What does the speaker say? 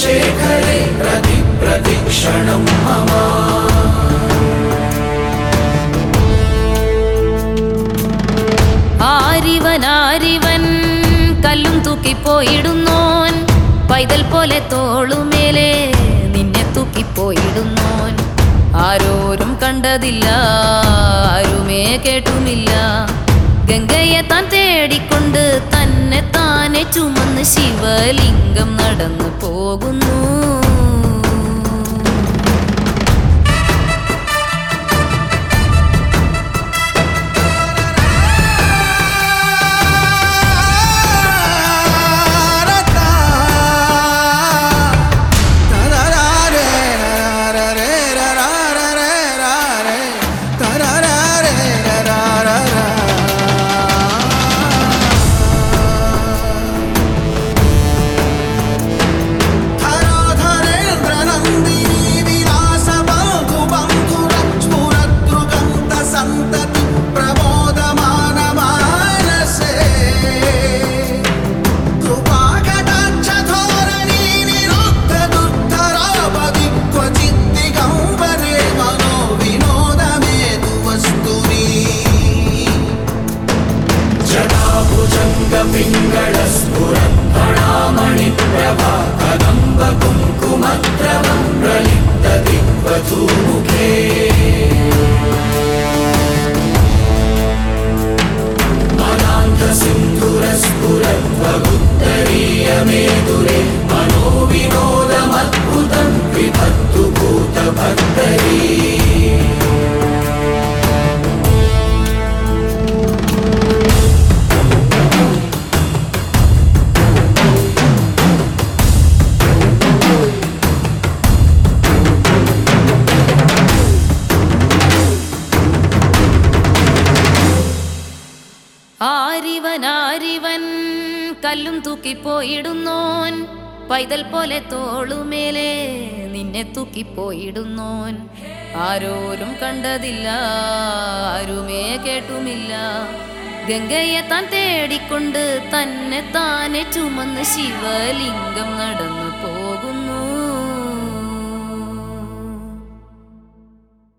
शेखरे प्रति प्रतिक्षणं मम ആരിവൻ ആരിവൻ കല്ലും തൂക്കിപ്പോയിടുന്നോൻ പൈതൽ പോലെ തോളുമേലെ നിന്നെ തൂക്കിപ്പോയിടുന്നോൻ ആരോരും കണ്ടതില്ല ആരുമേ കേട്ടുമില്ല ഗംഗയെ താൻ തേടിക്കൊണ്ട് nothing കല്ലും തൂക്കിപ്പോയിടുന്നോൻ. പൈതൽ പോലെ തോളുമേലെ നിന്നെ തൂക്കിപ്പോയിടുന്നോൻ. ആരോരും കണ്ടതില്ല ആരുമേ കേട്ടുമില്ല. ഗംഗയെ താൻ തേടിക്കൊണ്ട് തന്നെ താനെ ചുമന്ന് ശിവലിംഗം നടന്നു പോകുന്നു.